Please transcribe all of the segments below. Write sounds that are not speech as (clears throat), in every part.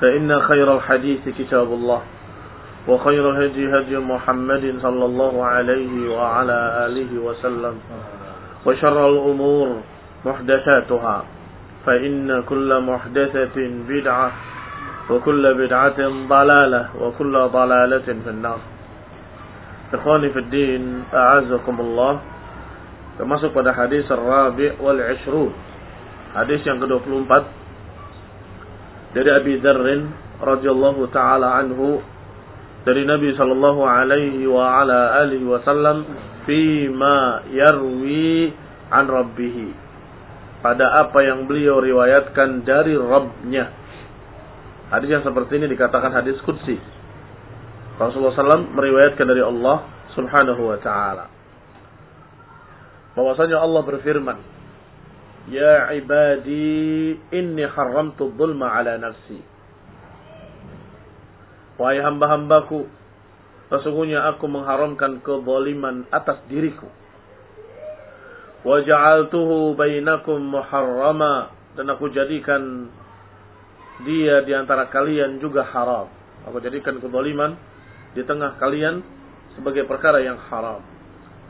فإن خير الحديث كتاب الله وخير هدي هدي محمد صلى الله عليه وعلى آله وسلم وشر الأمور محدثاتها فإن كل محدثة بدعة وكل بدعة ضلالة وكل ضلالة في النار. إخواني في الدين أعزكم الله. Termasuk pada hadis wal Ishrun hadis yang ke-24 dari Abi Dzarrin radhiyallahu taala anhu dari Nabi sallallahu alaihi wa ala alihi wasallam fi ma yarwi an rabbih pada apa yang beliau riwayatkan dari Rabbnya. Hadis yang seperti ini dikatakan hadis qudsi. Rasulullah SAW meriwayatkan dari Allah subhanahu wa ta'ala. Bahwasanya Allah berfirman Ya ibadi inni haramtu dhulma ala nafsi. Wahai hamba-hambaku sesungguhnya aku mengharamkan kezaliman atas diriku. Wa ja'altuhu bainakum muharrama dan aku jadikan dia di antara kalian juga haram. Aku jadikan kezaliman di tengah kalian sebagai perkara yang haram.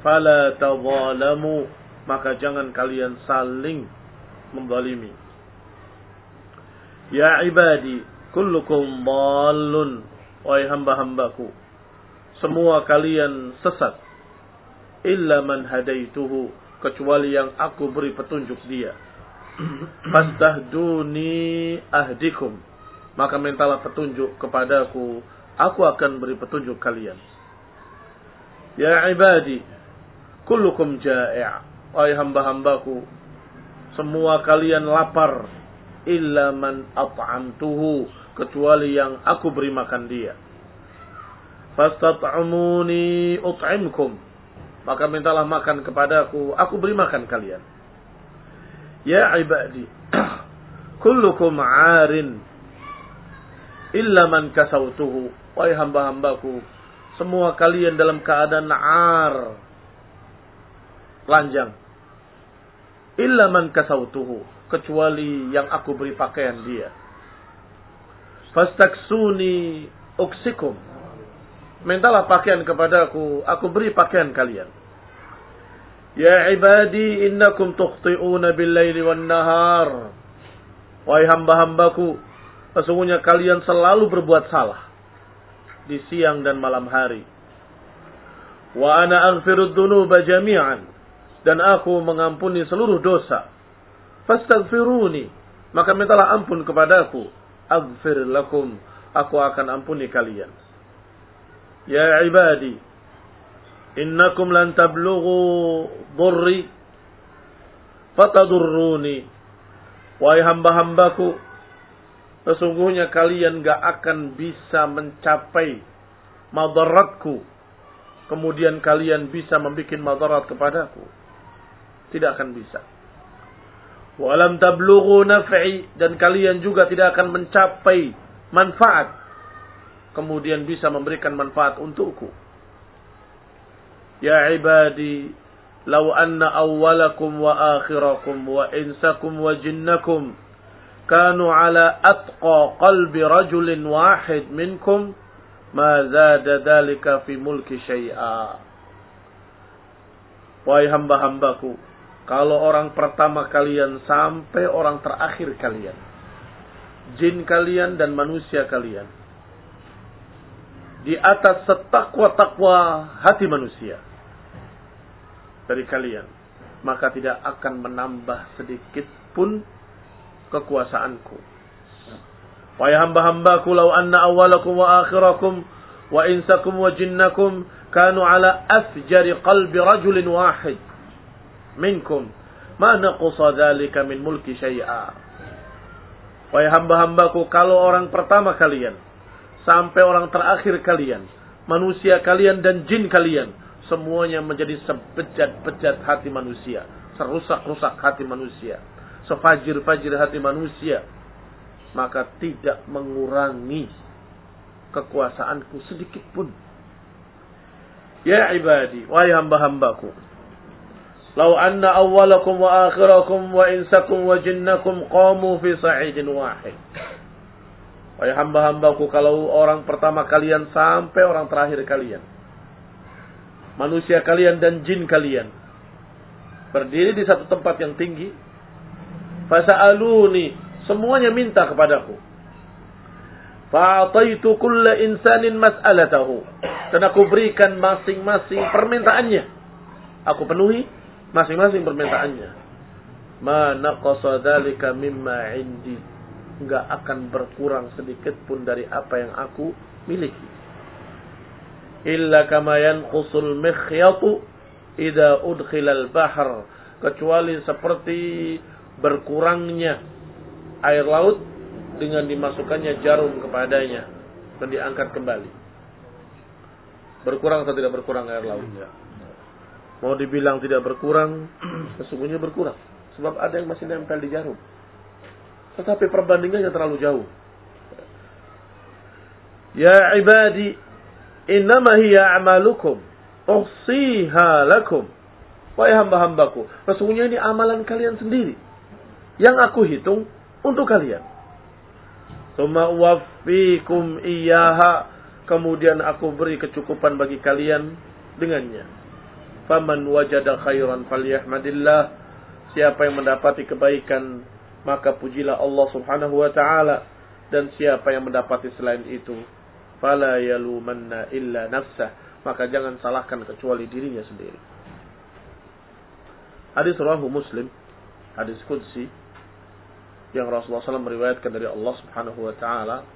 Fala tawalamu maka jangan kalian saling membalimi. Ya ibadi kullukum dallun wahai hamba-hambaku. Semua kalian sesat. Illa man hadaituhu kecuali yang aku beri petunjuk dia. (clears throat) Fastahduni ahdikum. Maka mintalah petunjuk kepadaku aku akan beri petunjuk kalian. Ya ibadi kullukum ja'i' wahai hamba-hambaku semua kalian lapar illa man at'amtuhu kecuali yang aku beri makan dia. Fastat'amuni ut'imkum maka mintalah makan kepadaku aku beri makan kalian. Ya ibadi (clears throat) kullukum 'arin illa man kasautuhu. Wahai hamba-hambaku semua kalian dalam keadaan 'ar telanjang. Illa man kasautuhu. Kecuali yang aku beri pakaian dia. Fastaksuni uksikum. Mintalah pakaian kepadaku. Aku beri pakaian kalian. Ya ibadi innakum tukhti'una bil-laili wan-nahar. Wahai hamba-hambaku. Sesungguhnya kalian selalu berbuat salah. Di siang dan malam hari. Wa ana aghfiru dhunuba jami'an dan aku mengampuni seluruh dosa. Fastaghfiruni, maka mintalah ampun kepadaku. Aghfir lakum, aku akan ampuni kalian. Ya ibadi, innakum lan tablughu dhurri fatadurruni. Wahai hamba-hambaku, sesungguhnya kalian gak akan bisa mencapai madaratku. Kemudian kalian bisa membuat madarat kepadaku tidak akan bisa. Walam tablughu naf'i dan kalian juga tidak akan mencapai manfaat kemudian bisa memberikan manfaat untukku. Ya ibadi, law anna awwalakum wa akhirakum wa insakum wa jinnakum kanu ala atqa qalbi rajulin wahid minkum ma zada dhalika fi mulki syai'a. Wahai hamba-hambaku, kalau orang pertama kalian sampai orang terakhir kalian, jin kalian dan manusia kalian, di atas setakwa-takwa hati manusia. Dari kalian, maka tidak akan menambah sedikit pun kekuasaanku. Wahai hamba-hambaku, lau anna awalakum wa akhirakum wa insakum wa jinnakum kanu ala afjari qalbi rajulin wahid minkum ma naqusa dhalika min mulki syai'a. Wahai hamba-hambaku, kalau orang pertama kalian sampai orang terakhir kalian, manusia kalian dan jin kalian, semuanya menjadi sebejat-bejat hati manusia, serusak-rusak hati manusia, sefajir-fajir hati manusia, maka tidak mengurangi kekuasaanku sedikit pun. Ya ibadi, wahai hamba-hambaku, Lau anna awwalakum wa akhirakum wa insakum wa jinnakum qamu fi sa'idin wahid. Wahai hamba-hambaku, kalau orang pertama kalian sampai orang terakhir kalian. Manusia kalian dan jin kalian. Berdiri di satu tempat yang tinggi. Fasa'aluni. Semuanya minta kepadaku. Fa'ataitu kulla insanin mas'alatahu. Dan aku berikan masing-masing permintaannya. Aku penuhi masing-masing permintaannya. Ma naqasa dzalika mimma indi nggak akan berkurang sedikit pun dari apa yang aku miliki. Illa kama yanqusul mikhyatu idza udkhila al-bahr kecuali seperti berkurangnya air laut dengan dimasukkannya jarum kepadanya dan diangkat kembali. Berkurang atau tidak berkurang air laut? Mau dibilang tidak berkurang, (clears throat) sesungguhnya berkurang. Sebab ada yang masih nempel di jarum. Tetapi perbandingannya terlalu jauh. Ya ibadi, innama hiya amalukum. Uhsiha lakum. Wahai hamba-hambaku. Sesungguhnya ini amalan kalian sendiri. Yang aku hitung untuk kalian. Suma wafikum iyaha. Kemudian aku beri kecukupan bagi kalian dengannya. Faman wajada khairan falyahmadillah. Siapa yang mendapati kebaikan maka pujilah Allah Subhanahu wa taala. Dan siapa yang mendapati selain itu fala yalumanna illa nafsah. Maka jangan salahkan kecuali dirinya sendiri. Hadis rawahu muslim hadis qudsi yang Rasulullah SAW meriwayatkan dari Allah Subhanahu wa taala.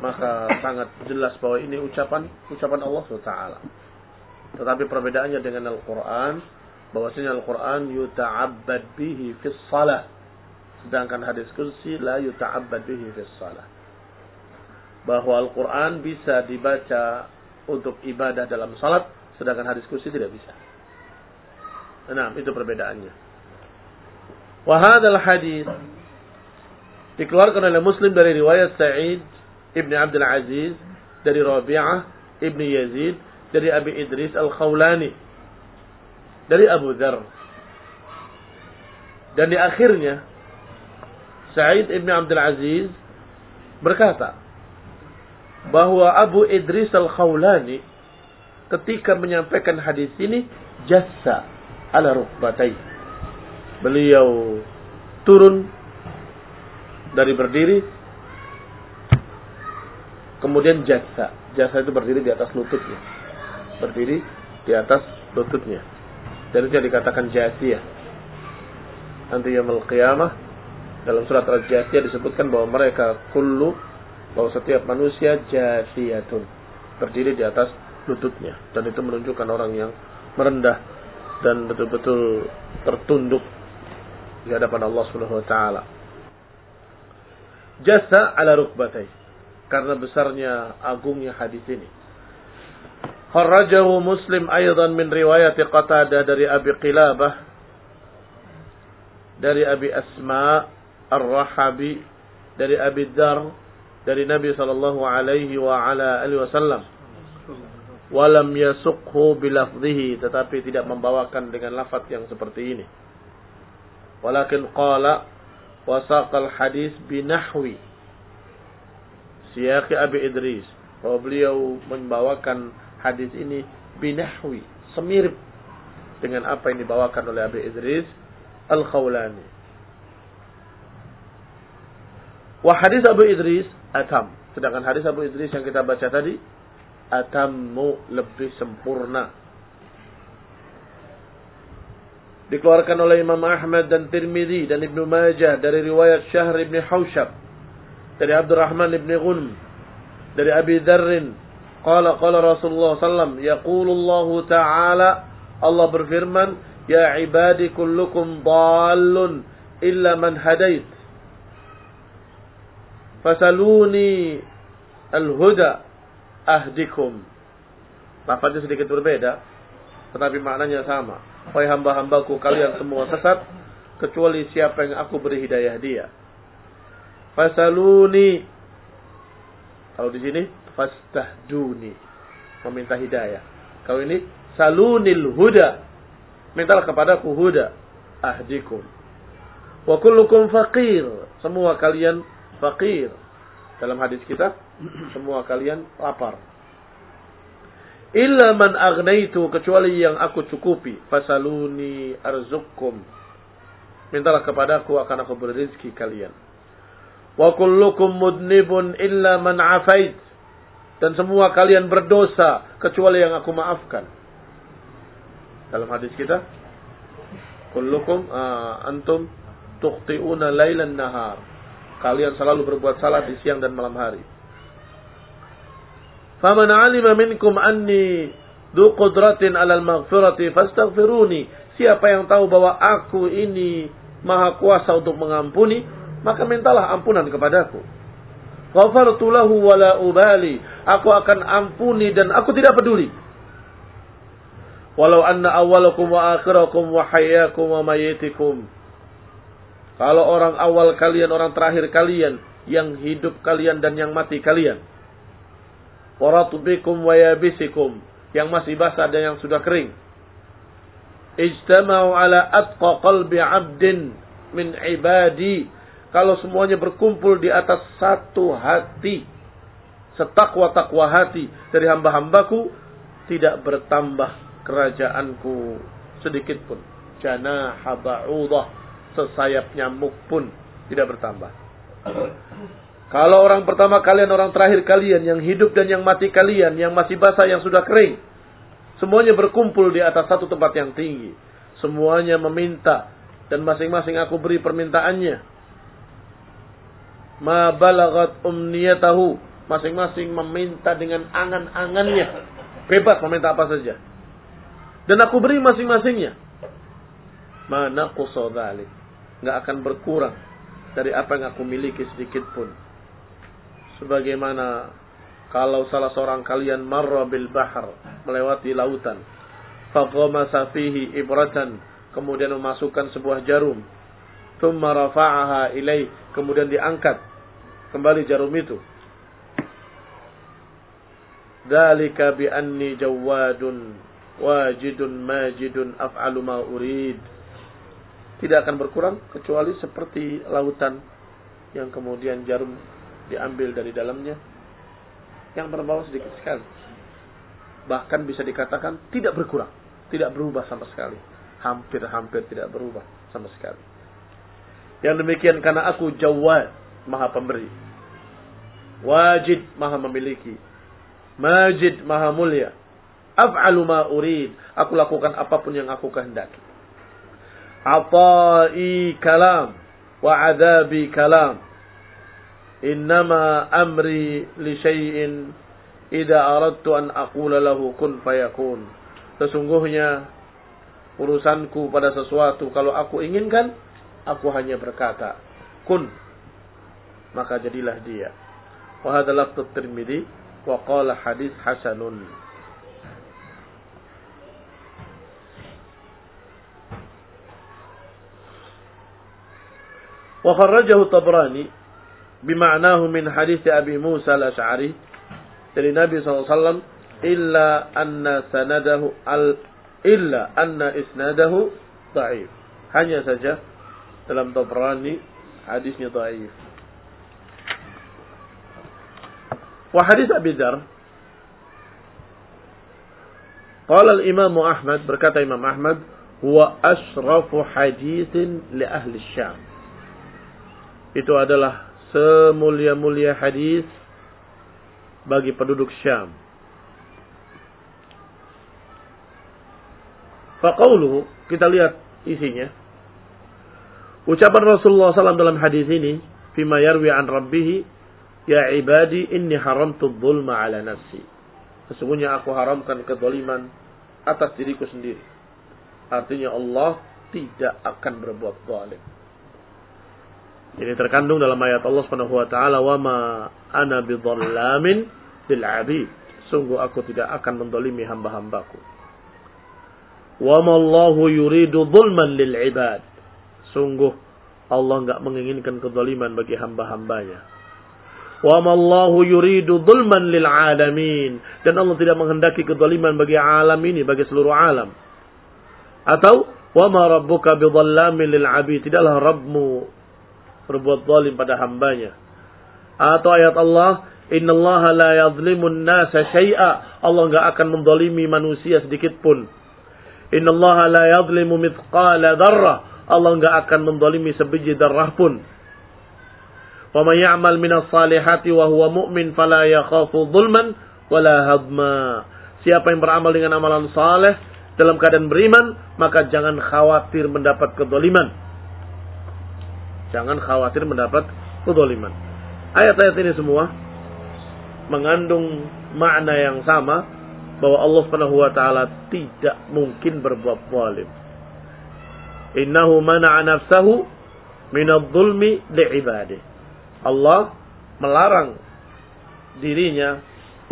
Maka sangat jelas bahwa ini ucapan ucapan Allah Subhanahu wa taala tetapi perbedaannya dengan Al-Qur'an bahwasanya Al-Qur'an yuta'abbad bihi fi shalah Sedangkan hadis kursi la yuta'abbad bihi fi salah. Bahwa Al-Quran bisa dibaca untuk ibadah dalam salat, sedangkan hadis kursi tidak bisa. Nah, itu perbedaannya. Wahadal hadis dikeluarkan oleh Muslim dari riwayat Sa'id ibn Abdul Aziz dari Rabi'ah ibn Yazid dari Abi Idris Al-Khawlani dari Abu Dhar dan di akhirnya Sa'id ibn Abdul Aziz berkata bahwa Abu Idris al-Khawlani ketika menyampaikan hadis ini jassa ala rukbatai. Beliau turun dari berdiri kemudian jassa. Jassa itu berdiri di atas lututnya. Berdiri di atas lututnya. Dan itu yang dikatakan jasiyah. Nanti yaumul qiyamah dalam surat Al-Jasiyah disebutkan bahwa mereka kullu bahwa setiap manusia jasiyatun berdiri di atas lututnya dan itu menunjukkan orang yang merendah dan betul-betul tertunduk di hadapan Allah Subhanahu wa taala. Jasa ala rukbatai karena besarnya agungnya hadis ini. Kharrajahu Muslim aydan min riwayat Qatadah dari Abi Qilabah dari Abi Asma Ar-Rahabi dari Abi Dar dari Nabi sallallahu alaihi wa ala alihi wasallam. Walam yasukhu bilafdhihi tetapi tidak membawakan dengan lafaz yang seperti ini. Walakin qala wasaqal hadis binahwi siyaqi Abi Idris. Bahwa beliau membawakan hadis ini binahwi, semirip dengan apa yang dibawakan oleh Abi Idris Al-Khawlani. Wah hadis Abu Idris atam. Sedangkan hadis Abu Idris yang kita baca tadi atammu lebih sempurna. Dikeluarkan oleh Imam Ahmad dan Tirmidzi dan Ibnu Majah dari riwayat Syahr ibn Haushab dari Abdurrahman ibn Ghunm dari Abi Dzarrin qala qala Rasulullah sallam yaqulu Allah taala Allah berfirman ya ibadi kullukum dallun illa man hadait Fasaluni al-huda ahdikum. Lafaznya sedikit berbeda, tetapi maknanya sama. Wahai hamba-hambaku, kalian semua sesat, kecuali siapa yang aku beri hidayah dia. Fasaluni. Kalau di sini, fastahduni. Meminta hidayah. Kalau ini, salunil huda. Mintalah kepadaku huda. Ahdikum. Wa kullukum faqir. Semua kalian fakir. Dalam hadis kita, semua kalian lapar. Illa man aghnaitu kecuali yang aku cukupi. Fasaluni arzukum. Mintalah kepadaku akan aku beri rezeki kalian. Wa kullukum mudnibun illa man afait. Dan semua kalian berdosa kecuali yang aku maafkan. Dalam hadis kita, kullukum uh, antum tukhti'una lailan nahar Kalian selalu berbuat salah di siang dan malam hari. Faman alima minkum anni du qudratin alal maghfirati fastaghfiruni. Siapa yang tahu bahwa aku ini maha kuasa untuk mengampuni, maka mintalah ampunan kepadaku. Ghafartu lahu wala ubali. Aku akan ampuni dan aku tidak peduli. Walau anna awalakum wa akhirakum wa hayyakum wa mayitikum kalau orang awal kalian, orang terakhir kalian, yang hidup kalian dan yang mati kalian. Waratubikum wa yabisikum, yang masih basah dan yang sudah kering. Ijtama'u ala atqa qalbi 'abdin min ibadi. Kalau semuanya berkumpul di atas satu hati, setakwa-takwa hati dari hamba-hambaku, tidak bertambah kerajaanku sedikit pun. Jana ba'udah sesayap nyamuk pun tidak bertambah. Kalau orang pertama kalian, orang terakhir kalian, yang hidup dan yang mati kalian, yang masih basah, yang sudah kering, semuanya berkumpul di atas satu tempat yang tinggi. Semuanya meminta dan masing-masing aku beri permintaannya. Ma balagat umniyatahu. Masing-masing meminta dengan angan-angannya. Bebas meminta apa saja. Dan aku beri masing-masingnya. Mana kusodalik nggak akan berkurang dari apa yang aku miliki sedikit pun. Sebagaimana kalau salah seorang kalian marra bil bahar melewati lautan, faghamasa fihi ibratan, kemudian memasukkan sebuah jarum, thumma rafa'aha ilai, kemudian diangkat kembali jarum itu. Dzalika bi anni jawadun wajidun majidun af'alu ma tidak akan berkurang kecuali seperti lautan yang kemudian jarum diambil dari dalamnya yang berbau sedikit sekali. Bahkan bisa dikatakan tidak berkurang, tidak berubah sama sekali. Hampir-hampir tidak berubah sama sekali. Yang demikian karena aku Jawad, Maha Pemberi. Wajid, Maha Memiliki. Majid, Maha Mulia. Af'alu ma urid. Aku lakukan apa pun yang aku kehendaki. Atai kalam wa adabi kalam. Innama amri li syai'in idza aradtu an aqula lahu kun fayakun. Sesungguhnya urusanku pada sesuatu kalau aku inginkan aku hanya berkata kun maka jadilah dia. Wa hadha lafdhu Tirmidzi wa qala hadis hasanun. Wa kharrajahu Tabrani bima'nahu min hadis Abi Musa al-Asy'ari dari Nabi SAW illa anna sanadahu al illa anna isnadahu dhaif. Hanya saja dalam Tabrani hadisnya dhaif. Wa hadis Abi Dzar Qala al-Imam Ahmad berkata Imam Ahmad huwa asrafu hadithin li ahli Syam. Itu adalah semulia-mulia hadis bagi penduduk Syam. Faqauluhu, kita lihat isinya. Ucapan Rasulullah SAW dalam hadis ini, fima yarwi an rabbihi, ya ibadi inni haramtu dhulma ala nafsi. Sesungguhnya aku haramkan kezaliman atas diriku sendiri. Artinya Allah tidak akan berbuat zalim. Ini terkandung dalam ayat Allah Subhanahu "Wa ma ana bidzallamin lil 'abid." Sungguh aku tidak akan mendolimi hamba-hambaku. Wa ma Allahu yuridu dzulman lil 'ibad. Sungguh Allah enggak menginginkan kezaliman bagi hamba-hambanya. Wa mallahu yuridu dhulman lil alamin. Dan Allah tidak menghendaki kezaliman bagi alam ini, bagi seluruh alam. Atau wa ma rabbuka bidhallamin lil abid. Tidaklah Rabbmu berbuat zalim pada hambanya. Atau ayat Allah, Inna Allah la yadhlimun nasa syai'a. Allah enggak akan mendolimi manusia sedikit pun. Inna Allah la yadhlimu mithqala darrah. Allah enggak akan mendolimi sebiji darah pun. Wa may ya'mal minas salihati wa huwa mu'min fala yakhafu dhulman wala hadma. Siapa yang beramal dengan amalan saleh dalam keadaan beriman, maka jangan khawatir mendapat kedoliman. Jangan khawatir mendapat kedoliman. Ayat-ayat ini semua mengandung makna yang sama bahwa Allah Subhanahu wa taala tidak mungkin berbuat zalim. Innahu mana'a nafsahu min adh-dhulmi li'ibadihi. Allah melarang dirinya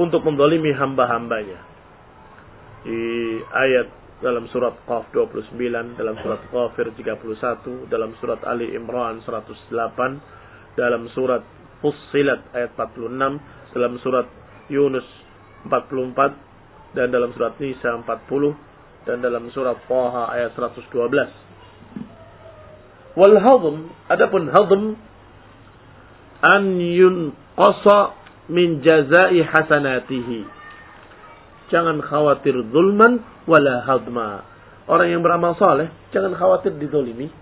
untuk mendolimi hamba-hambanya. Di ayat dalam surat Qaf 29, dalam surat Qafir 31, dalam surat Ali Imran 108, dalam surat Fussilat ayat 46, dalam surat Yunus 44, dan dalam surat Nisa 40, dan dalam surat Taha ayat 112. Wal hadm, adapun hadm an yunqasa min jazai hasanatihi. Jangan khawatir zulman wala hadma. Orang yang beramal saleh jangan khawatir didolimi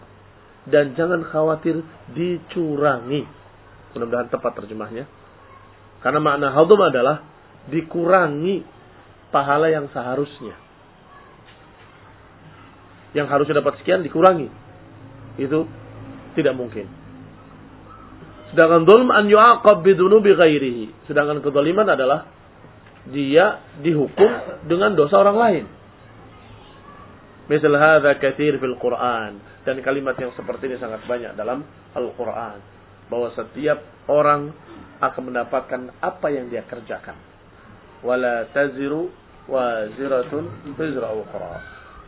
dan jangan khawatir dicurangi. Mudah-mudahan tepat terjemahnya. Karena makna hadum adalah dikurangi pahala yang seharusnya. Yang harusnya dapat sekian dikurangi. Itu tidak mungkin. Sedangkan zulm an yu'aqab bidunubi ghairihi. Sedangkan kezaliman adalah dia dihukum dengan dosa orang lain. Misal hadza katsir fil Quran dan kalimat yang seperti ini sangat banyak dalam Al-Qur'an bahwa setiap orang akan mendapatkan apa yang dia kerjakan. Wala taziru waziratun wizra ukhra.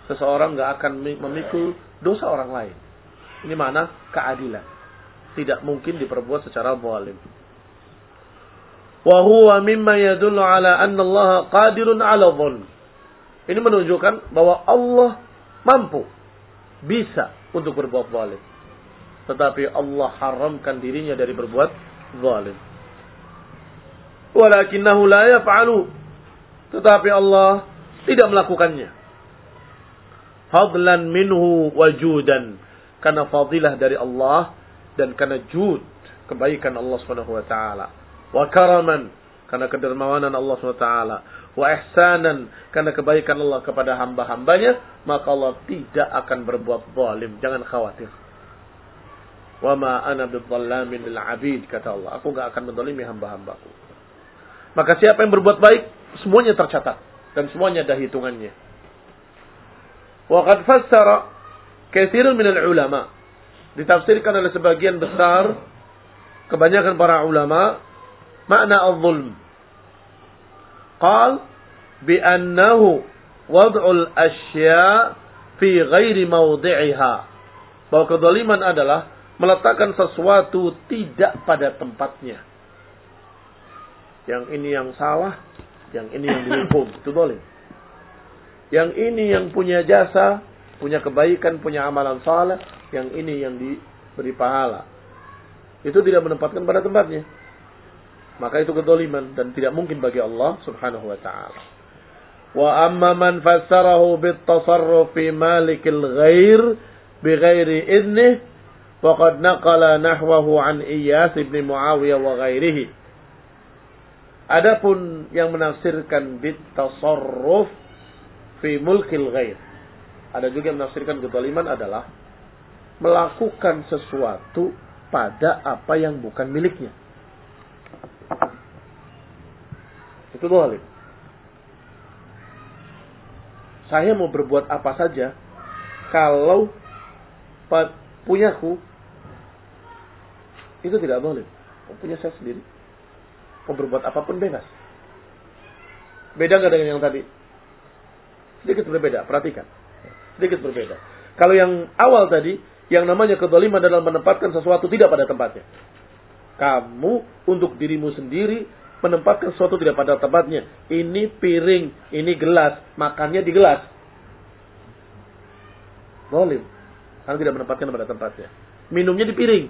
Seseorang enggak akan memikul dosa orang lain. Ini mana keadilan tidak mungkin diperbuat secara zalim. Wa huwa mimma yadullu ala anna Allah qadirun ala dhulm. Ini menunjukkan bahwa Allah mampu bisa untuk berbuat zalim. Tetapi Allah haramkan dirinya dari berbuat zalim. Walakinnahu la yaf'alu. Tetapi Allah tidak melakukannya. Fadlan minhu wajudan. Karena fadilah dari Allah dan karena jud kebaikan Allah Subhanahu wa taala. Wa karaman karena kedermawanan Allah Subhanahu wa taala. Wa ihsanan karena kebaikan Allah kepada hamba-hambanya maka Allah tidak akan berbuat zalim. Jangan khawatir. Wa ma ana bidzallamin lil abid kata Allah. Aku enggak akan menzalimi hamba-hambaku. Maka siapa yang berbuat baik semuanya tercatat. Dan semuanya ada hitungannya. Wa qad fassara katsirun min al ulama ditafsirkan oleh sebagian besar kebanyakan para ulama makna al-zulm. Qal bi annahu wad'ul asya fi ghairi mawdi'iha. Bahwa kezaliman adalah meletakkan sesuatu tidak pada tempatnya. Yang ini yang salah, yang ini yang dihukum. Itu boleh. Yang ini yang punya jasa, punya kebaikan, punya amalan saleh, yang ini yang diberi pahala. Itu tidak menempatkan pada tempatnya. Maka itu kedoliman dan tidak mungkin bagi Allah subhanahu wa ta'ala. Wa amma man fassarahu bit tasarruf fi malikil ghair bighairi idnih faqad naqala nahwahu an Iyas ibn Muawiyah wa ghairihi. Adapun yang menafsirkan bit tasarruf fi mulkil ghair. Ada juga yang menafsirkan kedoliman adalah melakukan sesuatu pada apa yang bukan miliknya. Itu boleh. Saya mau berbuat apa saja kalau punyaku itu tidak boleh. Punya saya sendiri. Mau berbuat apa pun bebas. Beda nggak dengan yang tadi? Sedikit berbeda, perhatikan. Sedikit berbeda. Kalau yang awal tadi, yang namanya kedoliman adalah menempatkan sesuatu tidak pada tempatnya. Kamu untuk dirimu sendiri menempatkan sesuatu tidak pada tempatnya. Ini piring, ini gelas, makannya di gelas. Dolim. Karena tidak menempatkan pada tempatnya. Minumnya di piring.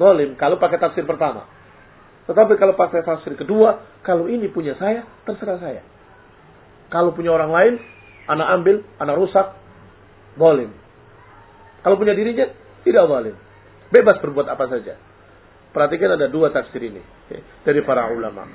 Dolim. Kalau pakai tafsir pertama. Tetapi kalau pakai tafsir kedua, kalau ini punya saya, terserah saya. Kalau punya orang lain, anak ambil, anak rusak, dolim. Kalau punya dirinya, tidak dolim. Bebas berbuat apa saja. Perhatikan ada dua tafsir ini dari para ulama.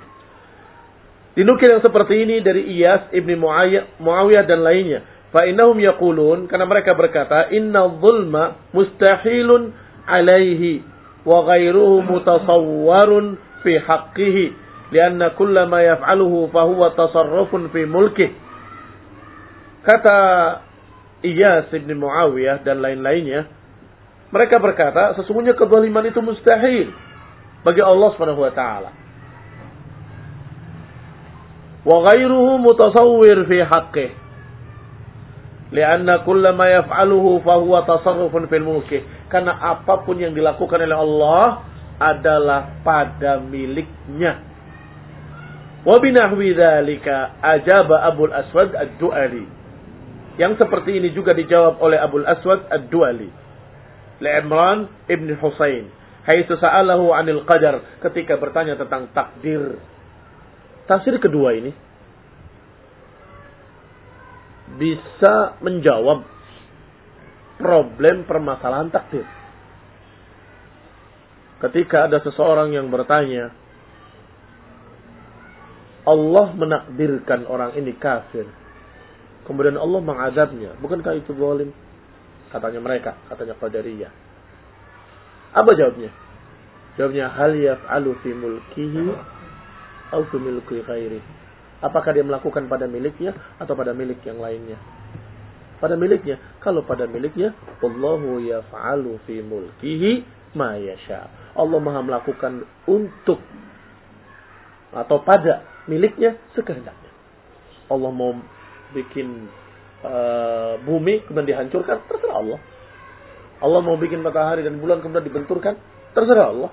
Dinukil yang seperti ini dari Iyas ibni Muawiyah dan lainnya. Fa'innahum yaqulun karena mereka berkata inna zulma mustahilun alaihi wa ghairuhu mutasawwarun fi haqqihi lianna kulla ma yaf'aluhu fahuwa tasarrufun fi mulkih. Kata Iyas ibni Muawiyah dan lain-lainnya, mereka berkata sesungguhnya kezaliman itu mustahil bagi Allah Subhanahu wa taala. Wa ghairuhu mutasawwir fi haqqih. Lianna kulla ma yaf'aluhu fahuwa tasarrufun fil mulki. Karena apa pun yang dilakukan oleh Allah adalah pada miliknya. Wa binahwi dzalika ajaba Abul Aswad Ad-Du'ali. Yang seperti ini juga dijawab oleh Abul Aswad Ad-Du'ali. Li Imran ibn Husain haitsu sa'alahu 'anil qadar ketika bertanya tentang takdir. Tafsir kedua ini bisa menjawab problem permasalahan takdir. Ketika ada seseorang yang bertanya, Allah menakdirkan orang ini kafir. Kemudian Allah mengadabnya. Bukankah itu zalim? Katanya mereka, katanya Qadariyah. Apa jawabnya? Jawabnya hal yaf'alu fi mulkihi atau fi milki ghairi. Apakah dia melakukan pada miliknya atau pada milik yang lainnya? Pada miliknya. Kalau pada miliknya, Allahu yaf'alu fi mulkihi ma yasha. Allah Maha melakukan untuk atau pada miliknya sekehendaknya. Allah mau bikin uh, bumi kemudian dihancurkan, terserah Allah. Allah mau bikin matahari dan bulan kemudian dibenturkan, terserah Allah.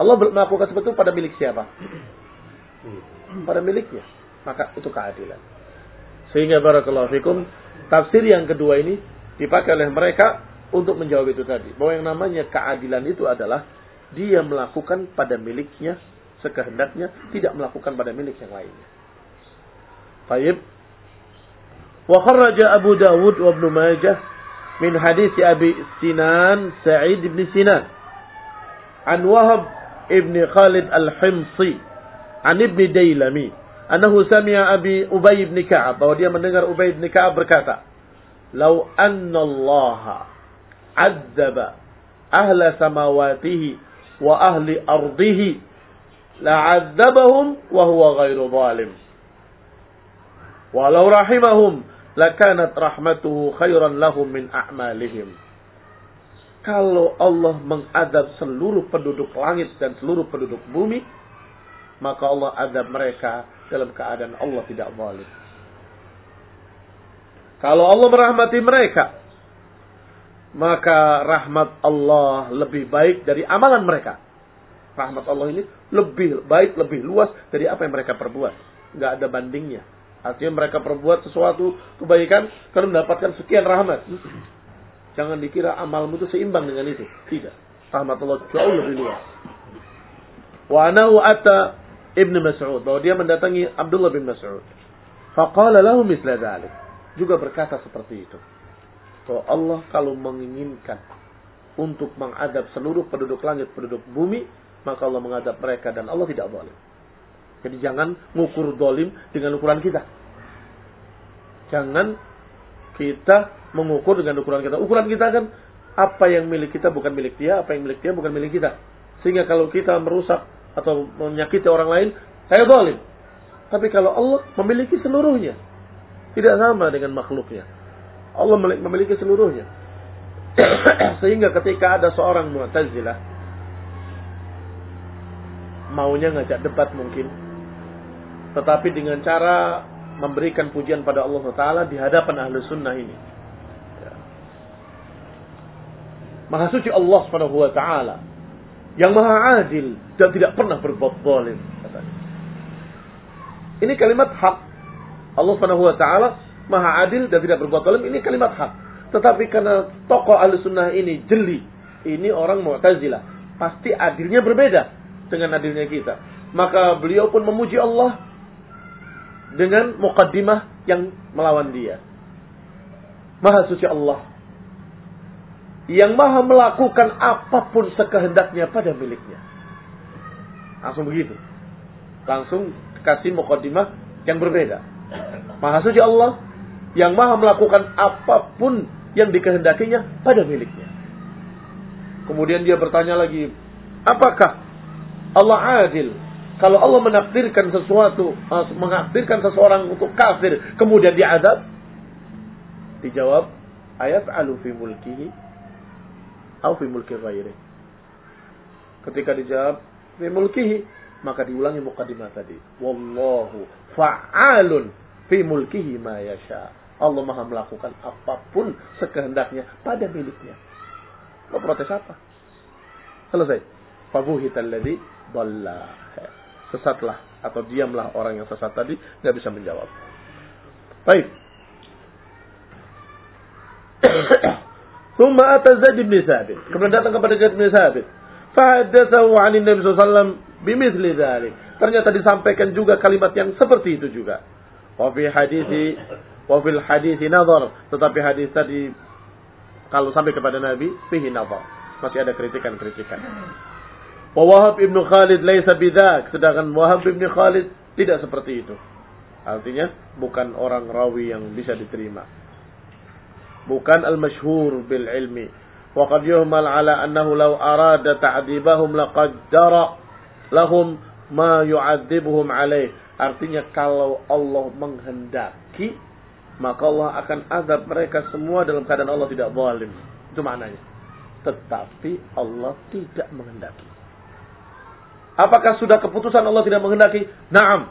Allah melakukan seperti itu pada milik siapa? Pada miliknya. Maka itu keadilan. Sehingga barakallahu fikum, tafsir yang kedua ini dipakai oleh mereka untuk menjawab itu tadi. Bahwa yang namanya keadilan itu adalah dia melakukan pada miliknya sekehendaknya, tidak melakukan pada milik yang lainnya. Baik. Wa kharraja Abu Dawud wa Ibnu Majah min hadis Abi Sinan Sa'id bin Sinan an Wahab ibn Khalid al-Himsi an ibn Dailami annahu sami'a Abi Ubay ibn Ka'ab bahwa dia mendengar Ubay ibn Ka'ab berkata "Lau anna Allah 'adzaba ahla samawatihi wa ahli ardihi la'adzabahum wa huwa ghairu zalim." Walau rahimahum lakanat rahmatuhu khairan lahum min a'malihim. Kalau Allah mengadab seluruh penduduk langit dan seluruh penduduk bumi, maka Allah adab mereka dalam keadaan Allah tidak zalim. Kalau Allah merahmati mereka, maka rahmat Allah lebih baik dari amalan mereka. Rahmat Allah ini lebih baik, lebih luas dari apa yang mereka perbuat. Nggak ada bandingnya. Artinya mereka perbuat sesuatu kebaikan karena mendapatkan sekian rahmat. Jangan dikira amalmu itu seimbang dengan itu. Tidak. Rahmat Allah jauh lebih luas. Wa anahu ata Ibn Mas'ud. Bahwa dia mendatangi Abdullah bin Mas'ud. Faqala lahu misla dhalik. Juga berkata seperti itu. Bahwa Allah kalau menginginkan untuk mengadab seluruh penduduk langit, penduduk bumi, maka Allah mengadab mereka dan Allah tidak boleh. Jadi jangan mengukur dolim dengan ukuran kita. Jangan kita mengukur dengan ukuran kita. Ukuran kita kan apa yang milik kita bukan milik dia, apa yang milik dia bukan milik kita. Sehingga kalau kita merusak atau menyakiti orang lain, saya dolim. Tapi kalau Allah memiliki seluruhnya, tidak sama dengan makhluknya. Allah memiliki seluruhnya. (clears throat) Sehingga ketika ada seorang Mu'tazilah maunya ngajak debat mungkin, tetapi dengan cara memberikan pujian pada Allah Taala di hadapan ahli sunnah ini. Ya. Maha suci Allah Subhanahu wa taala yang maha adil dan tidak pernah berbuat zalim Ini kalimat hak. Allah Subhanahu wa taala maha adil dan tidak berbuat zalim ini kalimat hak. Tetapi karena tokoh ahli sunnah ini jeli, ini orang Mu'tazilah, pasti adilnya berbeda dengan adilnya kita. Maka beliau pun memuji Allah dengan mukaddimah yang melawan dia. Maha suci Allah. Yang maha melakukan apa pun sekehendaknya pada miliknya. Langsung begitu. Langsung kasih mukaddimah yang berbeda. Maha suci Allah yang maha melakukan apa pun yang dikehendakinya pada miliknya. Kemudian dia bertanya lagi, apakah Allah adil kalau Allah menakdirkan sesuatu, eh, menakdirkan seseorang untuk kafir, kemudian diadab, dijawab, ayat alu fi mulkihi, atau fi mulki ghairi. Ketika dijawab, fi mulkihi, maka diulangi mukadimah tadi. Wallahu fa'alun fi mulkihi ma yasha. Allah maha melakukan apa pun sekehendaknya pada miliknya. Lo protes apa? Selesai. Fabuhital ladhi dhalla sesatlah atau diamlah orang yang sesat tadi nggak bisa menjawab. Baik. (coughs) ثم أتى زيد بن ثابت kemudian datang kepada Zaid bin Thabit فحدثه عن النبي صلى الله عليه وسلم بمثل ذلك ternyata disampaikan juga kalimat yang seperti itu juga وفي حديث وفي الحديث نظر tetapi hadis tadi kalau sampai kepada Nabi fihi nazar masih ada kritikan-kritikan Wahab ibnu Khalid laisa bidak. Sedangkan Wahab ibnu Khalid tidak seperti itu. Artinya bukan orang rawi yang bisa diterima. Bukan al-masyhur bil ilmi. Wa qad yuhmal ala annahu law arada ta'dibahum laqaddara lahum ma yu'adzibuhum alaih. Artinya kalau Allah menghendaki maka Allah akan azab mereka semua dalam keadaan Allah tidak zalim. Itu maknanya. Tetapi Allah tidak menghendaki. Apakah sudah keputusan Allah tidak menghendaki? Naam.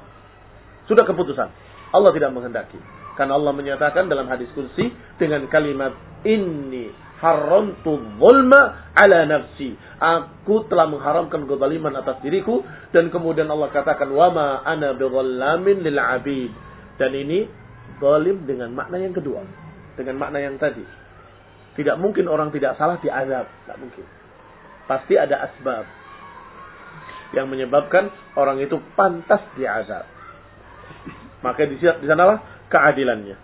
Sudah keputusan. Allah tidak menghendaki. Karena Allah menyatakan dalam hadis kursi dengan kalimat inni haramtu zulma ala nafsi. Aku telah mengharamkan kezaliman atas diriku dan kemudian Allah katakan wama ana bidhallamin lil abid. Dan ini zalim dengan makna yang kedua. Dengan makna yang tadi. Tidak mungkin orang tidak salah diazab, tidak mungkin. Pasti ada asbab yang menyebabkan orang itu pantas diazab. Maka di sanalah keadilannya.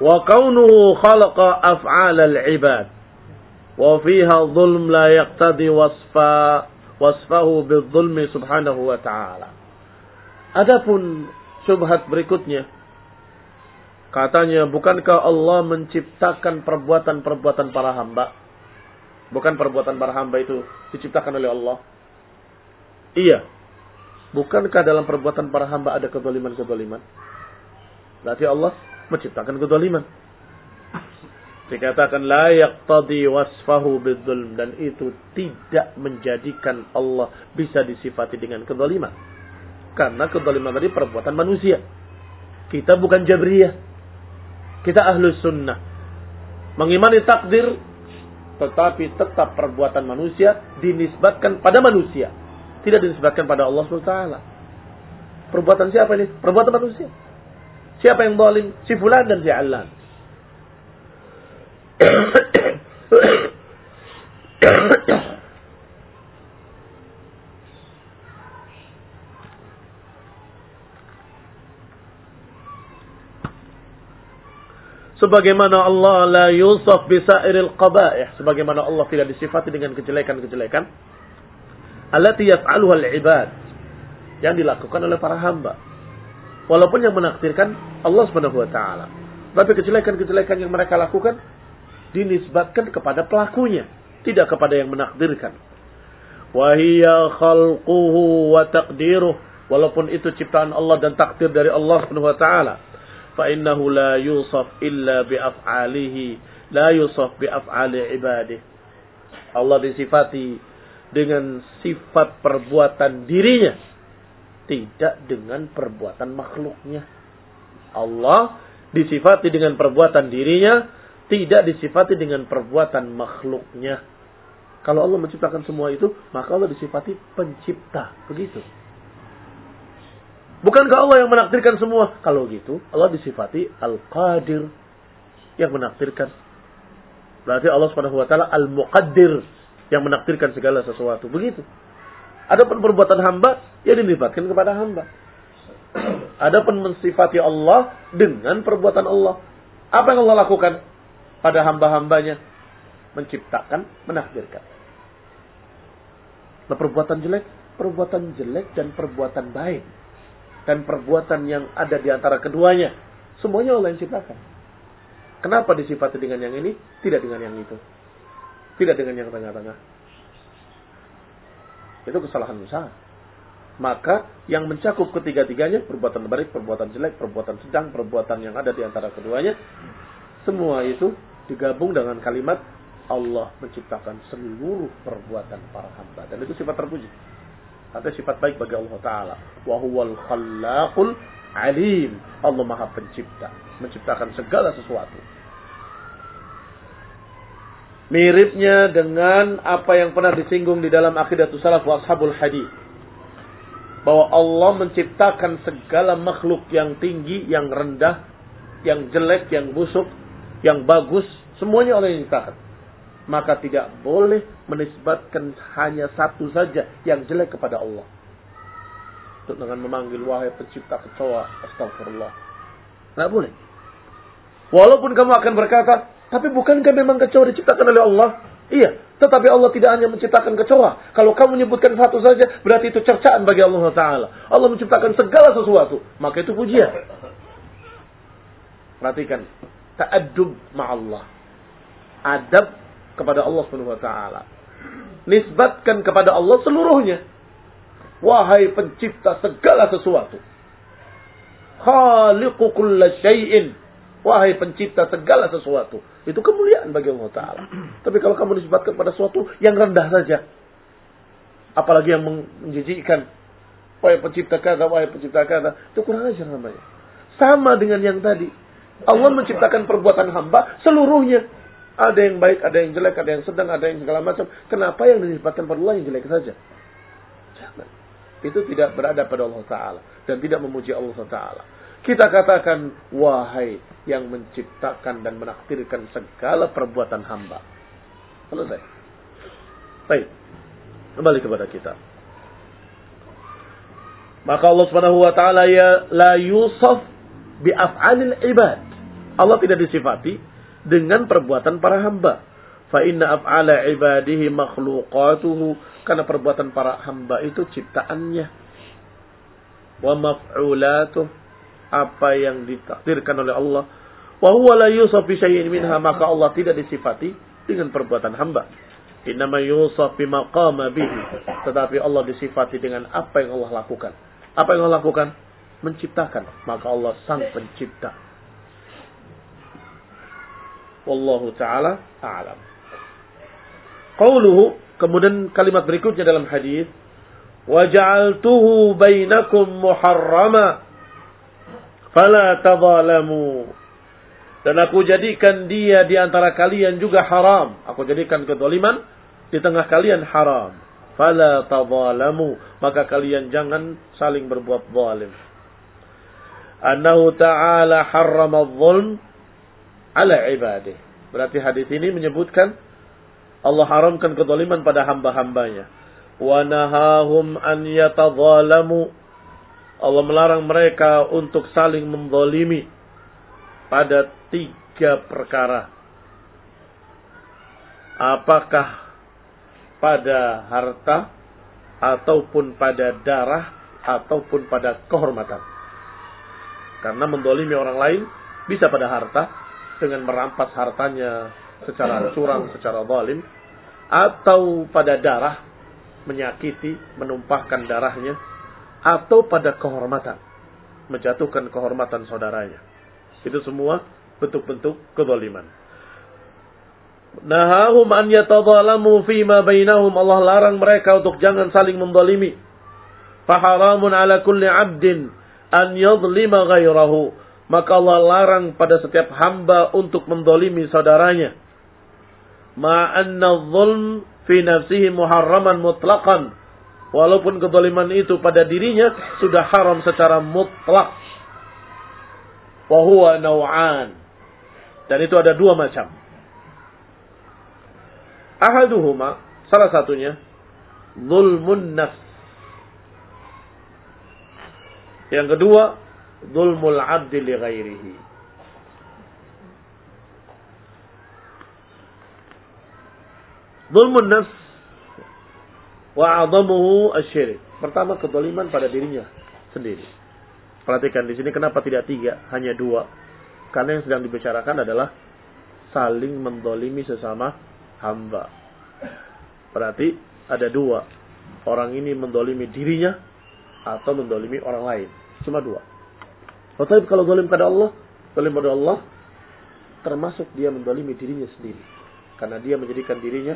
Wa kaunuhu khalaqa af'al al-ibad wa fiha dhulm la yaqtadi wasfa wasfahu bidzulmi subhanahu wa ta'ala. Adapun syubhat berikutnya katanya bukankah Allah menciptakan perbuatan-perbuatan para hamba Bukan perbuatan para hamba itu diciptakan oleh Allah. Iya. Bukankah dalam perbuatan para hamba ada kezaliman-kezaliman? Berarti Allah menciptakan kezaliman. Dikatakan la yaqtadi wasfahu bidzulm dan itu tidak menjadikan Allah bisa disifati dengan kezaliman. Karena kezaliman tadi perbuatan manusia. Kita bukan jabriyah. Kita ahlus sunnah. Mengimani takdir, tetapi tetap perbuatan manusia dinisbatkan pada manusia. Tidak dinisbatkan pada Allah SWT. Perbuatan siapa ini? Perbuatan manusia. Siapa yang zalim? Si fulan dan si alan. (clears throat) sebagaimana Allah la yusaf bisairil qaba'ih sebagaimana Allah tidak disifati dengan kejelekan-kejelekan allati yaf'aluha al-ibad yang dilakukan oleh para hamba. Walaupun yang menakdirkan Allah Subhanahu wa taala. Tapi kejelekan-kejelekan yang mereka lakukan dinisbatkan kepada pelakunya tidak kepada yang menakdirkan. Wa hiya khalquhu wa taqdiruh. Walaupun itu ciptaan Allah dan takdir dari Allah Subhanahu wa taala فإنه لا يوصف إلا بأفعاله لا يوصف بأفعال عباده Allah disifati dengan sifat perbuatan dirinya tidak dengan perbuatan makhluknya Allah disifati dengan perbuatan dirinya tidak disifati dengan perbuatan makhluknya kalau Allah menciptakan semua itu maka Allah disifati pencipta begitu Bukankah Allah yang menakdirkan semua? Kalau gitu, Allah disifati Al-Qadir yang menakdirkan. Berarti Allah Subhanahu wa taala Al-Muqaddir yang menakdirkan segala sesuatu. Begitu. Adapun perbuatan hamba ya dilibatkan kepada hamba. Adapun mensifati Allah dengan perbuatan Allah. Apa yang Allah lakukan pada hamba-hambanya? Menciptakan, menakdirkan. Nah, perbuatan jelek, perbuatan jelek dan perbuatan baik dan perbuatan yang ada di antara keduanya. Semuanya Allah yang ciptakan. Kenapa disifati dengan yang ini, tidak dengan yang itu? Tidak dengan yang tengah-tengah. Itu kesalahan besar. Maka yang mencakup ketiga-tiganya, perbuatan baik, perbuatan jelek, perbuatan sedang, perbuatan yang ada di antara keduanya, semua itu digabung dengan kalimat Allah menciptakan seluruh perbuatan para hamba. Dan itu sifat terpuji. Ada sifat baik bagi Allah Ta'ala. Wahuwal khallaqul alim. Allah maha pencipta. Menciptakan segala sesuatu. Miripnya dengan apa yang pernah disinggung di dalam akidah salaf wa ashabul hadis. Bahwa Allah menciptakan segala makhluk yang tinggi, yang rendah, yang jelek, yang busuk, yang bagus. Semuanya Allah yang ciptakan maka tidak boleh menisbatkan hanya satu saja yang jelek kepada Allah. Untuk dengan memanggil wahai pencipta kecoa, astagfirullah. Tidak boleh. Walaupun kamu akan berkata, tapi bukankah memang kecoa diciptakan oleh Allah? Iya, tetapi Allah tidak hanya menciptakan kecoa. Kalau kamu menyebutkan satu saja, berarti itu cercaan bagi Allah Ta'ala. Allah menciptakan segala sesuatu. Maka itu pujian. Perhatikan. Ta'adub ma'allah. Adab kepada Allah Subhanahu wa taala. Nisbatkan kepada Allah seluruhnya. Wahai pencipta segala sesuatu. Khaliqu kulla. Wahai pencipta segala sesuatu. Itu kemuliaan bagi Allah Ta'ala. Tapi kalau kamu nisbatkan pada sesuatu yang rendah saja. Apalagi yang menjijikkan. Wahai pencipta kata, wahai pencipta kata. Itu kurang ajar namanya. Sama dengan yang tadi. Allah menciptakan perbuatan hamba seluruhnya. Ada yang baik, ada yang jelek, ada yang sedang, ada yang segala macam. Kenapa yang dinisbatkan pada Allah yang jelek saja? Jangan. Itu tidak berada pada Allah Ta'ala. Dan tidak memuji Allah Ta'ala. Kita katakan, wahai yang menciptakan dan menakdirkan segala perbuatan hamba. Selesai. Baik. Kembali kepada kita. Maka Allah Subhanahu wa taala ya la yusaf bi af'alil ibad. Allah tidak disifati dengan perbuatan para hamba. Fa inna af'ala ibadihi makhluqatuhu karena perbuatan para hamba itu ciptaannya. Wa maf'ulatuh apa yang ditakdirkan oleh Allah. Wa huwa la yusaf bi syai'in minha maka Allah tidak disifati dengan perbuatan hamba. Innama yusaf bima qama bihi. Tetapi Allah disifati dengan apa yang Allah lakukan. Apa yang Allah lakukan? Menciptakan. Maka Allah sang pencipta. Wallahu taala a'lam. Qauluhu kemudian kalimat berikutnya dalam hadis wa ja'altuhu bainakum muharrama fala tadhalamu Dan aku jadikan dia di antara kalian juga haram. Aku jadikan kedoliman di tengah kalian haram. Fala tadhalamu. Maka kalian jangan saling berbuat zalim. Annahu ta'ala harrama zulm ala ibadih. Berarti hadis ini menyebutkan Allah haramkan kedoliman pada hamba-hambanya. Wa nahahum an yatadhalamu. Allah melarang mereka untuk saling mendolimi pada tiga perkara. Apakah pada harta, ataupun pada darah, ataupun pada kehormatan. Karena mendolimi orang lain bisa pada harta dengan merampas hartanya secara curang, secara zalim, atau pada darah menyakiti, menumpahkan darahnya, atau pada kehormatan, menjatuhkan kehormatan saudaranya. Itu semua bentuk-bentuk kezaliman. Nahahum an yatadhalamu fima bainahum. Allah larang mereka untuk jangan saling mendolimi. Faharamun ala kulli abdin an yadlima ghairahu. Maka Allah larang pada setiap hamba untuk mendolimi saudaranya. Ma'anna zulm fi nafsihi muharraman mutlaqan. Walaupun kedoliman itu pada dirinya sudah haram secara mutlak. Wahuwa naw'an. Dan itu ada dua macam. Ahaduhuma, salah satunya, zulmun nafs. Yang kedua, zulmul abdi li ghairihi. Zulmun nafs wa adamuhu asyirik. Pertama, kedoliman pada dirinya sendiri. Perhatikan di sini kenapa tidak tiga, hanya dua. Karena yang sedang dibicarakan adalah saling mendolimi sesama hamba. Berarti ada dua. Orang ini mendolimi dirinya atau mendolimi orang lain. Cuma dua. Tetapi kalau dolim pada Allah, dolim pada Allah, termasuk dia mendolimi dirinya sendiri. Karena dia menjadikan dirinya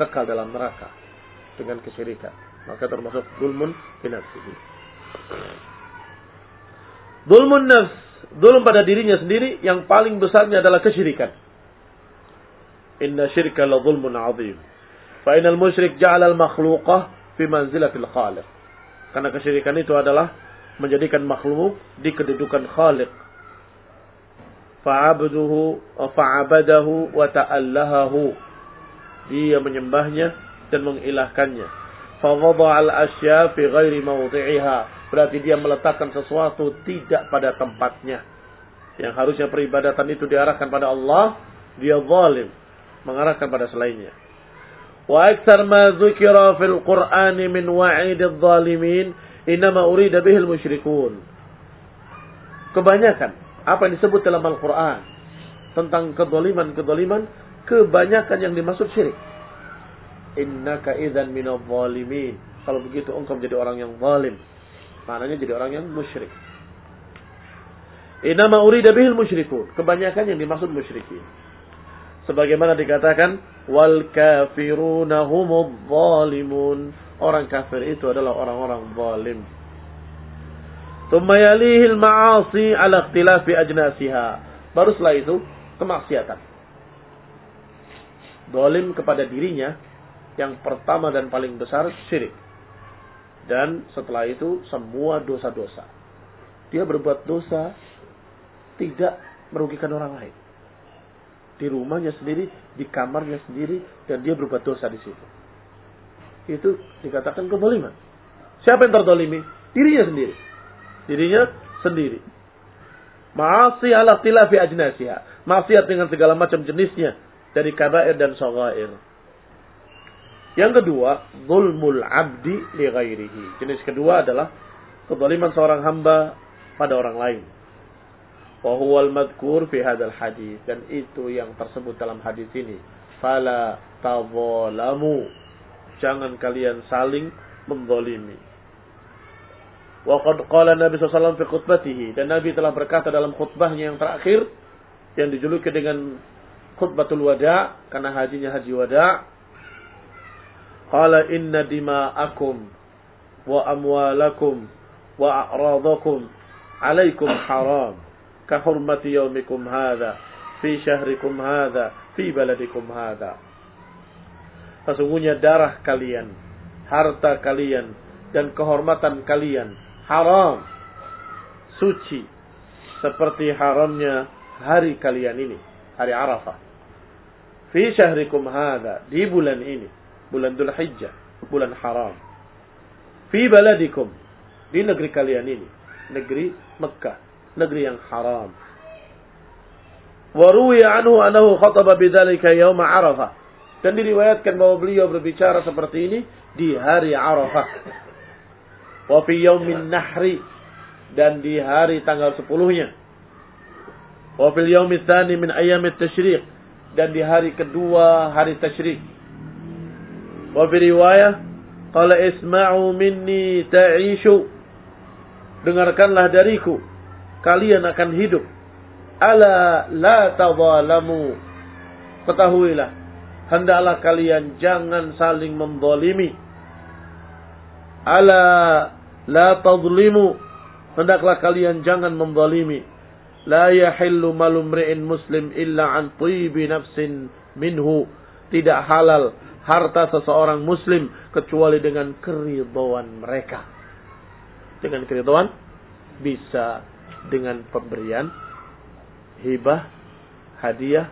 kekal dalam neraka dengan kesyirikan. Maka termasuk dulmun binafsihi. Zulmun nafs, zulm pada dirinya sendiri yang paling besarnya adalah kesyirikan. Inna syirka la zulmun azim. Fa inal musyrik ja'ala al-makhluqah fi manzilatil khaliq. Karena kesyirikan itu adalah menjadikan makhluk di kedudukan khaliq. Fa'abduhu fa'abadahu wa ta'allahahu. Dia menyembahnya dan mengilahkannya. Fawada al-asya fi ghairi mawdi'iha Berarti dia meletakkan sesuatu tidak pada tempatnya. Yang harusnya peribadatan itu diarahkan pada Allah, dia zalim. Mengarahkan pada selainnya. Wa aktsar ma dzukira fil Qur'an min wa'ididz zalimin inma urida bihil musyrikun. Kebanyakan apa yang disebut dalam Al-Qur'an tentang kedoliman-kedoliman, kebanyakan yang dimaksud syirik. Innaka idzan minadh zalimin. Kalau begitu engkau menjadi orang yang zalim. Maknanya jadi orang yang musyrik. Inama urida bihil musyrikun. Kebanyakan yang dimaksud musyrikin. Sebagaimana dikatakan, wal kafiruna zalimun. Orang kafir itu adalah orang-orang zalim. Thumma yalihil ma'asi ala ikhtilafi ajnasiha. Baru setelah itu, kemaksiatan. Zalim kepada dirinya, yang pertama dan paling besar, syirik. Dan setelah itu semua dosa-dosa. Dia berbuat dosa tidak merugikan orang lain. Di rumahnya sendiri, di kamarnya sendiri, dan dia berbuat dosa di situ. Itu dikatakan kezaliman. Siapa yang terdolimi? Dirinya sendiri. Dirinya sendiri. Ma'asi ala tilafi ajnasiha. Maksiat dengan segala macam jenisnya. Dari kabair dan sagair. Yang kedua, zulmul abdi li ghairihi. Jenis kedua adalah kezaliman seorang hamba pada orang lain. Wa huwal madkur fi hadzal hadis dan itu yang tersebut dalam hadis ini. Fala tadzalamu. Jangan kalian saling menzalimi. Wa qad qala Nabi SAW fi khutbatihi dan Nabi telah berkata dalam khutbahnya yang terakhir yang dijuluki dengan khutbatul wada karena hajinya haji wada Qala inna dima'akum wa amwalakum wa a'radakum alaikum haram. kahurmati yaumikum hadha fi syahrikum hadha fi baladikum hadha. Sesungguhnya darah kalian, harta kalian, dan kehormatan kalian haram, suci, seperti haramnya hari kalian ini, hari Arafah. Fi syahrikum hadha, di bulan ini, bulan Dhul Hijjah, bulan haram. Fi baladikum, di negeri kalian ini, negeri Mekah, negeri yang haram. Waruwi anhu anahu khataba bidzalika yaum Arafah. Dan diriwayatkan bahwa beliau berbicara seperti ini di hari Arafah. Wa fi yaumin nahri dan di hari tanggal 10-nya. Wa fil yaumit tsani min ayyamit tasyriq dan di hari kedua hari tasyrik. Wa fi riwayah qala isma'u minni ta'ishu dengarkanlah dariku kalian akan hidup ala la tadhalamu ketahuilah hendaklah kalian jangan saling mendolimi ala la tadlimu. Hendaklah kalian jangan mendolimi la yahillu malumri'in muslim illa an tibi nafsin minhu. Tidak halal harta seseorang muslim kecuali dengan keridhaan mereka. Dengan keridhaan bisa dengan pemberian hibah, hadiah,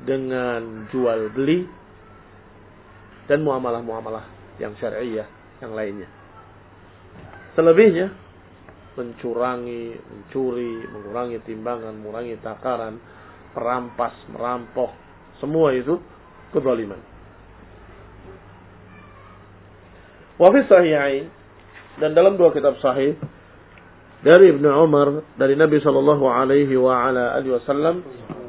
dengan jual beli, dan muamalah-muamalah yang syariah yang lainnya. Selebihnya, mencurangi, mencuri, mengurangi timbangan, mengurangi takaran, perampas, merampok, semua itu kezaliman. Wafis sahihain dan dalam dua kitab sahih dari Ibnu Umar dari Nabi sallallahu alaihi wa ala alihi wasallam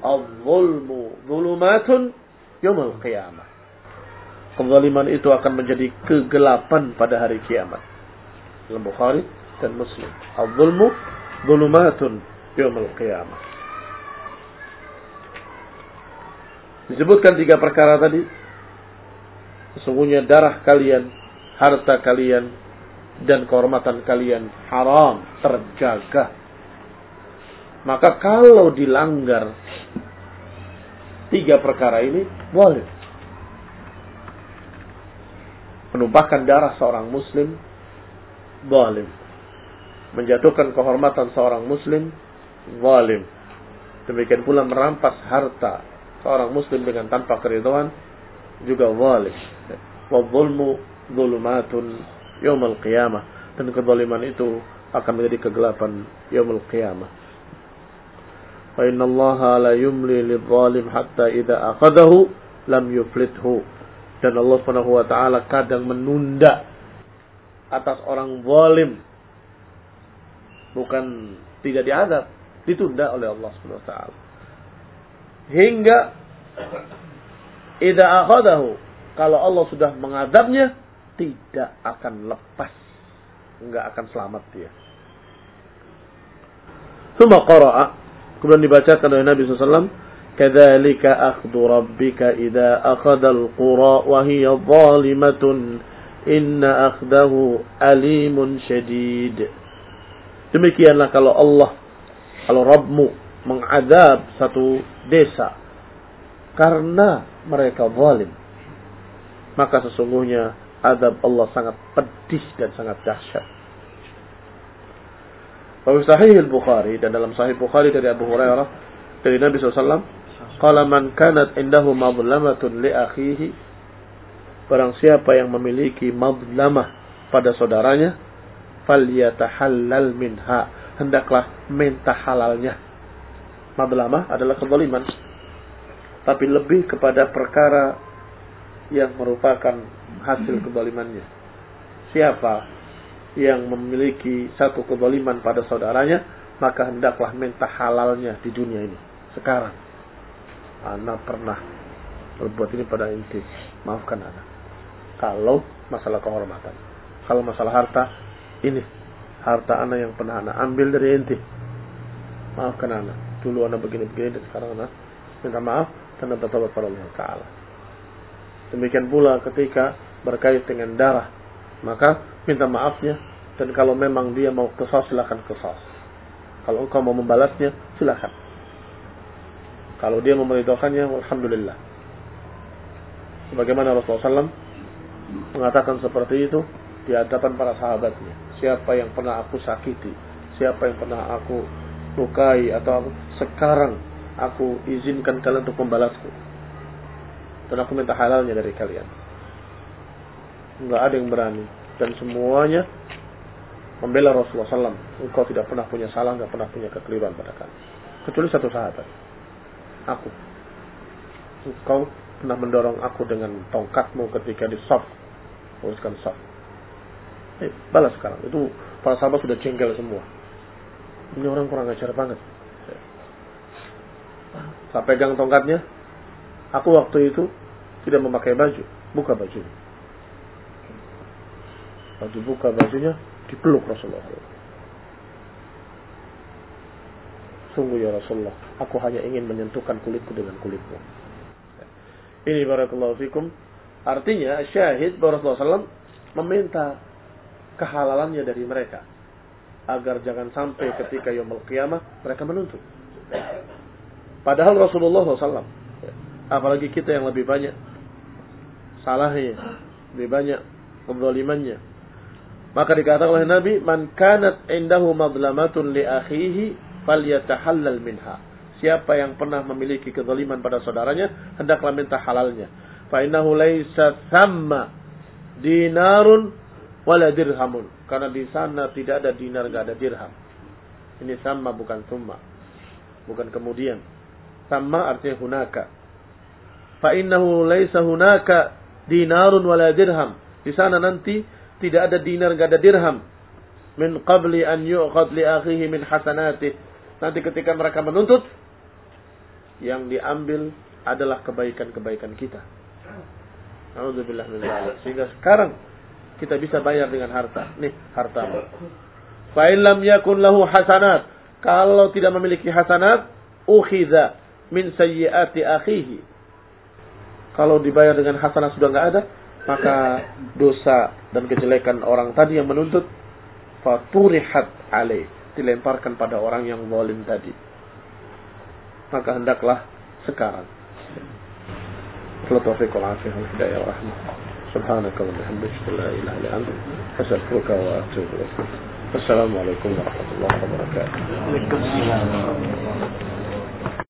"Adz-dzulmu dzulumatun yaumil qiyamah." Kezaliman itu akan menjadi kegelapan pada hari kiamat. Dalam Bukhari dan Muslim. "Adz-dzulmu dzulumatun yaumil qiyamah." Disebutkan tiga perkara tadi. Sesungguhnya darah kalian, harta kalian, dan kehormatan kalian haram terjaga. Maka kalau dilanggar tiga perkara ini boleh. Menumpahkan darah seorang muslim boleh. Menjatuhkan kehormatan seorang muslim boleh. Demikian pula merampas harta seorang muslim dengan tanpa keridhaan juga boleh. Wa zulmu zulumatun yaumul qiyamah dan kezaliman itu akan menjadi kegelapan yaumul qiyamah. Inna Allah la yumli lidh-dhalim hatta idza akhadahu lam yuflithu. Dan Allah Subhanahu wa taala kadang menunda atas orang zalim. Bukan tidak diadab, ditunda oleh Allah Subhanahu wa taala. Hingga idza akhadahu kalau Allah sudah mengadabnya tidak akan lepas. Enggak akan selamat dia. Suma qara'a. Kemudian dibacakan oleh Nabi SAW. Kadzalika akhdhu rabbika idza akhadha al-qura wa hiya zalimatun inna akhdahu alimun syadid. Demikianlah kalau Allah kalau Rabbmu mengadab satu desa karena mereka zalim maka sesungguhnya adab Allah sangat pedih dan sangat dahsyat. Wa sahih al-Bukhari dan dalam sahih Bukhari dari Abu Hurairah dari Nabi SAW, qala man kanat indahu madlamatun li akhihi? Barang siapa yang memiliki madlamah pada saudaranya falyatahallal minha. Hendaklah minta halalnya. Madlamah adalah kezaliman. Tapi lebih kepada perkara yang merupakan hasil kezalimannya. Siapa yang memiliki satu kezaliman pada saudaranya, maka hendaklah minta halalnya di dunia ini. Sekarang. Anak pernah berbuat ini pada inti. Maafkan anak. Kalau masalah kehormatan. Kalau masalah harta, ini. Harta anak yang pernah anak ambil dari inti. Maafkan anak. Dulu anak begini-begini, dan sekarang anak minta maaf dan bertobat pada Allah Ta'ala. Demikian pula ketika berkait dengan darah. Maka minta maafnya dan kalau memang dia mau kesal silakan kesal. Kalau engkau mau membalasnya, silakan. Kalau dia memerintahkannya, alhamdulillah. Sebagaimana Rasulullah SAW mengatakan seperti itu di hadapan para sahabatnya. Siapa yang pernah aku sakiti, siapa yang pernah aku lukai atau aku, sekarang aku izinkan kalian untuk membalasku. Dan aku minta halalnya dari kalian. Enggak ada yang berani. Dan semuanya membela Rasulullah SAW. Engkau tidak pernah punya salah, enggak pernah punya kekeliruan pada kami. Kecuali satu sahabat. Aku. Engkau pernah mendorong aku dengan tongkatmu ketika di soft. Uruskan soft. Eh, balas sekarang. Itu para sahabat sudah jengkel semua. Ini orang kurang ajar banget. Saya pegang tongkatnya. Aku waktu itu tidak memakai baju. Buka baju. Baju buka bajunya dipeluk Rasulullah. Sungguh ya Rasulullah, aku hanya ingin menyentuhkan kulitku dengan kulitmu. Ini barakallahu fikum. Artinya syahid Rasulullah SAW meminta kehalalannya dari mereka. Agar jangan sampai ketika yaumul qiyamah mereka menuntut. Padahal Rasulullah SAW, apalagi kita yang lebih banyak salahnya, lebih banyak kezalimannya. Maka dikatakan oleh Nabi, "Man kanat indahu madlamatun li akhihi falyatahallal minha." Siapa yang pernah memiliki kezaliman pada saudaranya, hendaklah minta halalnya. Fa innahu laisa thamma dinarun wala dirhamun. Karena di sana tidak ada dinar, enggak ada dirham. Ini sama bukan summa. Bukan kemudian. Sama artinya hunaka. Fa innahu laisa hunaka dinarun wala dirham. Di sana nanti tidak ada dinar, enggak ada dirham. Min qabli an yu'qad li akhihi min hasanatih. Nanti ketika mereka menuntut, yang diambil adalah kebaikan-kebaikan kita. Alhamdulillah Sehingga sekarang kita bisa bayar dengan harta. Nih, harta. Fa'in lam yakun lahu hasanat. Kalau tidak memiliki hasanat, ukhidha min sayyiati akhihi. Kalau dibayar dengan hasanat sudah nggak ada, maka dosa dan kejelekan orang tadi yang menuntut faturihat alaih dilemparkan pada orang yang zalim tadi maka hendaklah sekarang. Taufiq wal afiyah wal hidayah wa rahmah. سبحانك اللهم وبحمدك لا اله الا انت استغفرك واتوب اليك السلام عليكم ورحمه الله وبركاته